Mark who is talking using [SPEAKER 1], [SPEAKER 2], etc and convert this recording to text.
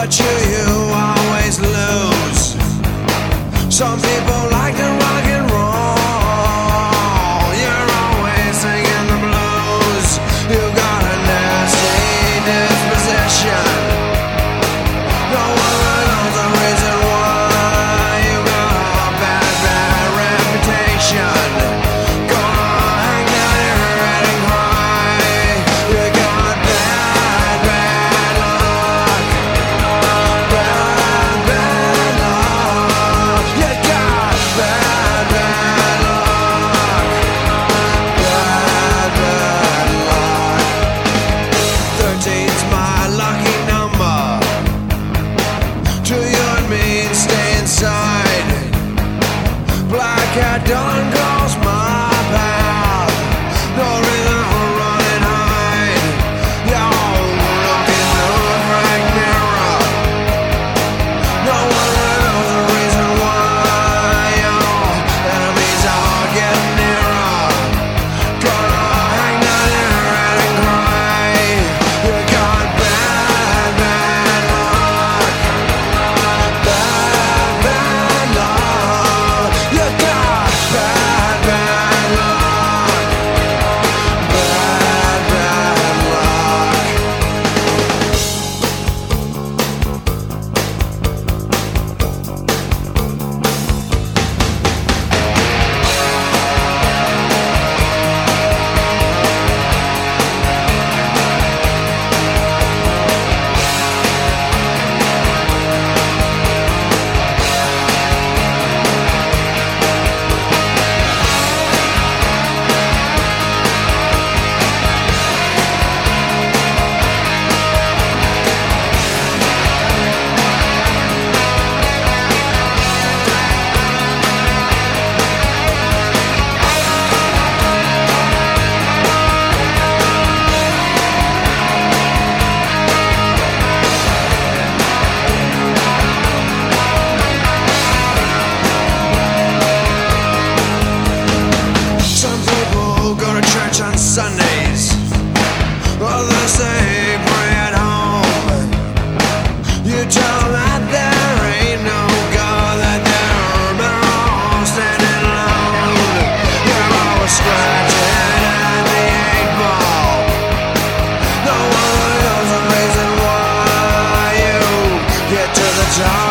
[SPEAKER 1] but you, you star